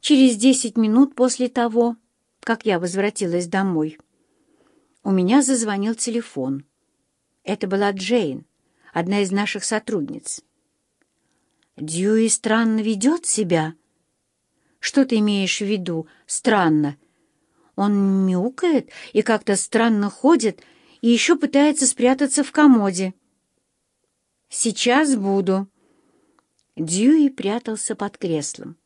через десять минут после того, как я возвратилась домой, у меня зазвонил телефон. Это была Джейн, одна из наших сотрудниц. «Дьюи странно ведет себя?» «Что ты имеешь в виду? Странно?» «Он мяукает и как-то странно ходит, и еще пытается спрятаться в комоде». «Сейчас буду». Дьюи прятался под креслом.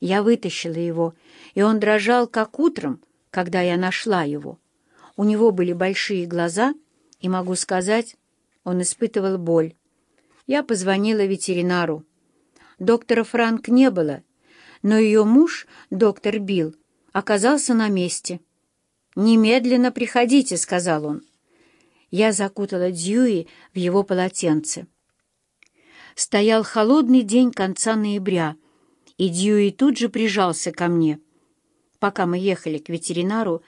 Я вытащила его, и он дрожал, как утром, когда я нашла его. У него были большие глаза, и, могу сказать, он испытывал боль. Я позвонила ветеринару. Доктора Франк не было, но ее муж, доктор Билл, оказался на месте. «Немедленно приходите», — сказал он. Я закутала Дьюи в его полотенце. Стоял холодный день конца ноября, и Дьюи тут же прижался ко мне. Пока мы ехали к ветеринару,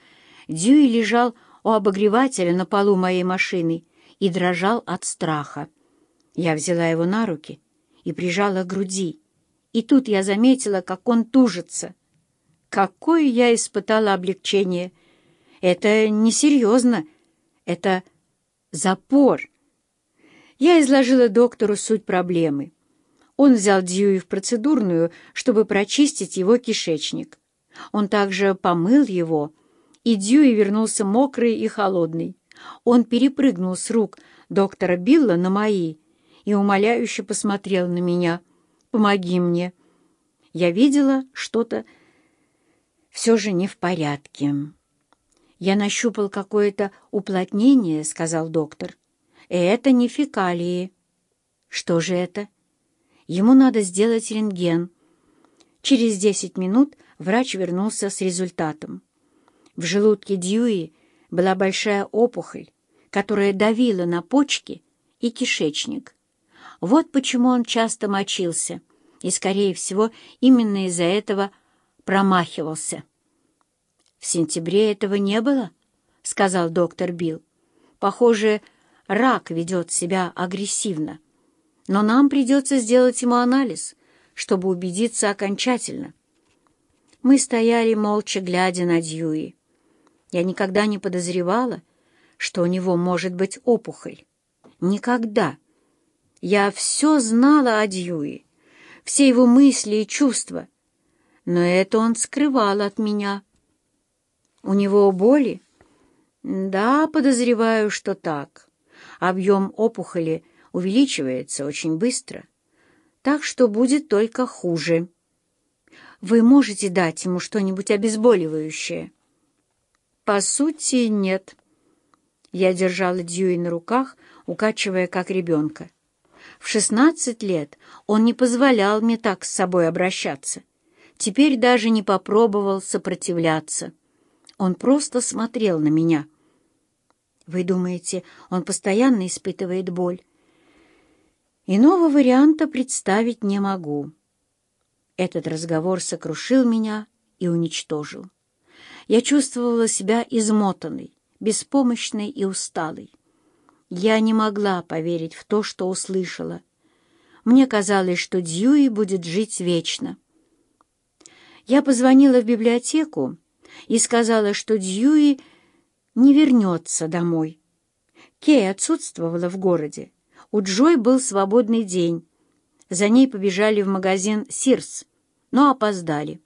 Дьюи лежал у обогревателя на полу моей машины и дрожал от страха. Я взяла его на руки и прижала к груди, и тут я заметила, как он тужится. Какое я испытала облегчение! Это несерьезно, это запор. Я изложила доктору суть проблемы. Он взял Дьюи в процедурную, чтобы прочистить его кишечник. Он также помыл его, и Дьюи вернулся мокрый и холодный. Он перепрыгнул с рук доктора Билла на мои и умоляюще посмотрел на меня. «Помоги мне». Я видела что-то все же не в порядке. «Я нащупал какое-то уплотнение», — сказал доктор. «Это не фекалии». «Что же это?» Ему надо сделать рентген. Через десять минут врач вернулся с результатом. В желудке Дьюи была большая опухоль, которая давила на почки и кишечник. Вот почему он часто мочился, и, скорее всего, именно из-за этого промахивался. «В сентябре этого не было?» — сказал доктор Билл. «Похоже, рак ведет себя агрессивно» но нам придется сделать ему анализ, чтобы убедиться окончательно. Мы стояли молча, глядя на Дьюи. Я никогда не подозревала, что у него может быть опухоль. Никогда. Я все знала о Дьюи, все его мысли и чувства, но это он скрывал от меня. У него боли? Да, подозреваю, что так. Объем опухоли увеличивается очень быстро, так что будет только хуже. Вы можете дать ему что-нибудь обезболивающее? По сути, нет. Я держала Дьюи на руках, укачивая как ребенка. В шестнадцать лет он не позволял мне так с собой обращаться. Теперь даже не попробовал сопротивляться. Он просто смотрел на меня. Вы думаете, он постоянно испытывает боль? Иного варианта представить не могу. Этот разговор сокрушил меня и уничтожил. Я чувствовала себя измотанной, беспомощной и усталой. Я не могла поверить в то, что услышала. Мне казалось, что Дьюи будет жить вечно. Я позвонила в библиотеку и сказала, что Дьюи не вернется домой. Кей отсутствовала в городе, у Джой был свободный день. За ней побежали в магазин «Сирс», но опоздали.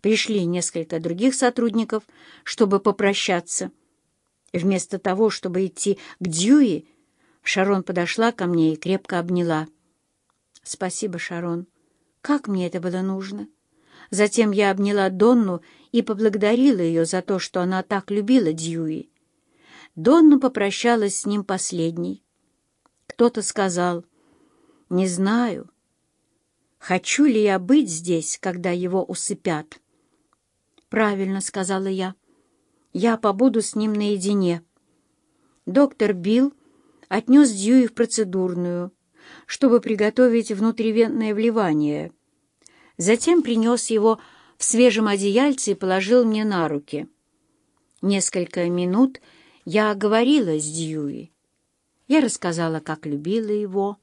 Пришли несколько других сотрудников, чтобы попрощаться. Вместо того, чтобы идти к Дьюи, Шарон подошла ко мне и крепко обняла. «Спасибо, Шарон. Как мне это было нужно?» Затем я обняла Донну и поблагодарила ее за то, что она так любила Дьюи. Донна попрощалась с ним последней. Кто-то сказал, «Не знаю, хочу ли я быть здесь, когда его усыпят». «Правильно», — сказала я, — «я побуду с ним наедине». Доктор Билл отнес Дьюи в процедурную, чтобы приготовить внутривенное вливание. Затем принес его в свежем одеяльце и положил мне на руки. Несколько минут я говорила с Дьюи. Я рассказала, как любила его,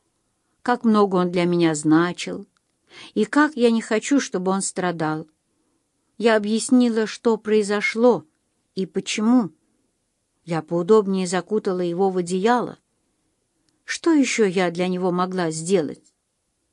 как много он для меня значил, и как я не хочу, чтобы он страдал. Я объяснила, что произошло и почему. Я поудобнее закутала его в одеяло. Что еще я для него могла сделать?